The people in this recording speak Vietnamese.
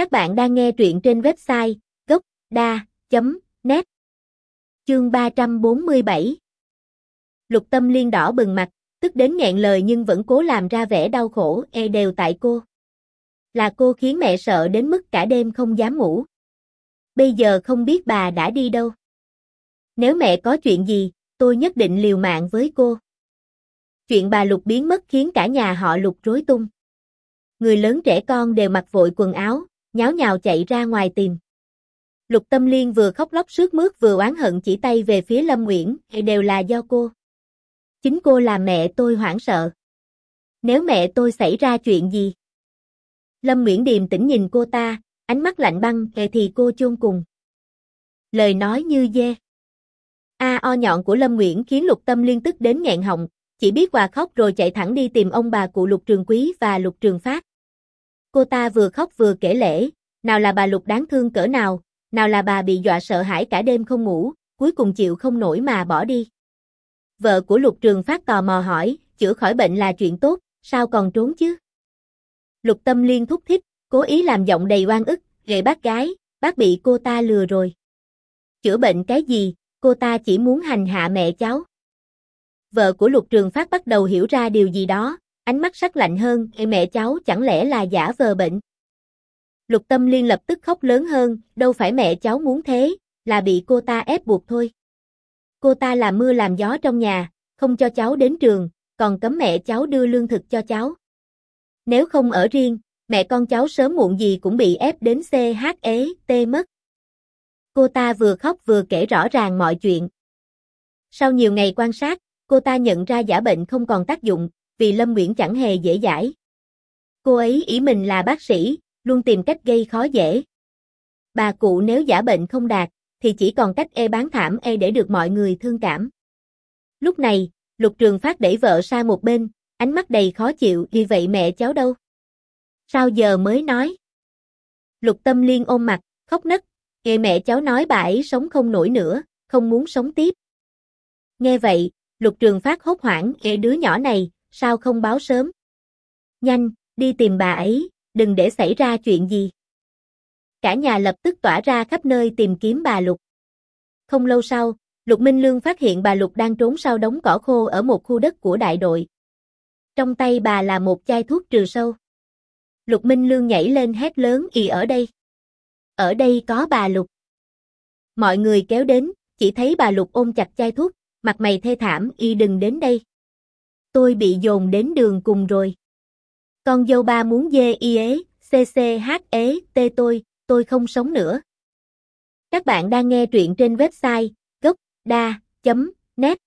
Các bạn đang nghe truyện trên website gốc.da.net Chương 347 Lục tâm liên đỏ bừng mặt, tức đến nghẹn lời nhưng vẫn cố làm ra vẻ đau khổ, e đều tại cô. Là cô khiến mẹ sợ đến mức cả đêm không dám ngủ. Bây giờ không biết bà đã đi đâu. Nếu mẹ có chuyện gì, tôi nhất định liều mạng với cô. Chuyện bà Lục biến mất khiến cả nhà họ Lục rối tung. Người lớn trẻ con đều mặc vội quần áo, nháo nhào chạy ra ngoài tìm. Lục Tâm Liên vừa khóc lóc sướt mướt vừa oán hận chỉ tay về phía Lâm Nguyễn, đều là do cô. Chính cô làm mẹ tôi hoảng sợ. Nếu mẹ tôi xảy ra chuyện gì? Lâm Nguyễn điềm tĩnh nhìn cô ta, ánh mắt lạnh băng, kề thì cô chôn cùng. Lời nói như dê. A o nhọn của Lâm Nguyễn khiến Lục Tâm Liên tức đến nghẹn họng, chỉ biết quà khóc rồi chạy thẳng đi tìm ông bà cụ Lục Trường Quý và Lục Trường Phát. Cô ta vừa khóc vừa kể lễ, nào là bà Lục đáng thương cỡ nào, nào là bà bị dọa sợ hãi cả đêm không ngủ, cuối cùng chịu không nổi mà bỏ đi. Vợ của Lục Trường Phát tò mò hỏi, chữa khỏi bệnh là chuyện tốt, sao còn trốn chứ? Lục Tâm Liên thúc thích, cố ý làm giọng đầy oan ức, gậy bác gái, bác bị cô ta lừa rồi. Chữa bệnh cái gì, cô ta chỉ muốn hành hạ mẹ cháu. Vợ của Lục Trường Phát bắt đầu hiểu ra điều gì đó, ánh mắt sắc lạnh hơn, mẹ cháu chẳng lẽ là giả vờ bệnh. Lục Tâm Liên lập tức khóc lớn hơn, đâu phải mẹ cháu muốn thế, là bị cô ta ép buộc thôi. Cô ta làm mưa làm gió trong nhà, không cho cháu đến trường, còn cấm mẹ cháu đưa lương thực cho cháu. Nếu không ở riêng, mẹ con cháu sớm muộn gì cũng bị ép đến CHE, T mất. Cô ta vừa khóc vừa kể rõ ràng mọi chuyện. Sau nhiều ngày quan sát, cô ta nhận ra giả bệnh không còn tác dụng, vì Lâm Nguyễn chẳng hề dễ dãi. Cô ấy ý mình là bác sĩ, luôn tìm cách gây khó dễ. Bà cụ nếu giả bệnh không đạt, thì chỉ còn cách e bán thảm e để được mọi người thương cảm. Lúc này, Lục Trường Phát đẩy vợ sang một bên, ánh mắt đầy khó chịu, vì vậy mẹ cháu đâu? Sao giờ mới nói? Lục Tâm Liên ôm mặt, khóc nấc, nghe mẹ cháu nói bà ấy sống không nổi nữa, không muốn sống tiếp. Nghe vậy, Lục Trường Phát hốt hoảng, ghê đứa nhỏ này, sao không báo sớm? Nhanh, đi tìm bà ấy, đừng để xảy ra chuyện gì. Cả nhà lập tức tỏa ra khắp nơi tìm kiếm bà Lục. Không lâu sau, Lục Minh Lương phát hiện bà Lục đang trốn sau đống cỏ khô ở một khu đất của đại đội. Trong tay bà là một chai thuốc trừ sâu. Lục Minh Lương nhảy lên hét lớn y ở đây. Ở đây có bà Lục. Mọi người kéo đến, chỉ thấy bà Lục ôm chặt chai thuốc, mặt mày thê thảm y đừng đến đây. Tôi bị dồn đến đường cùng rồi. Con dâu ba muốn dê y ế, CCH ế, tê tôi, tôi không sống nữa. Các bạn đang nghe truyện trên website gocda.net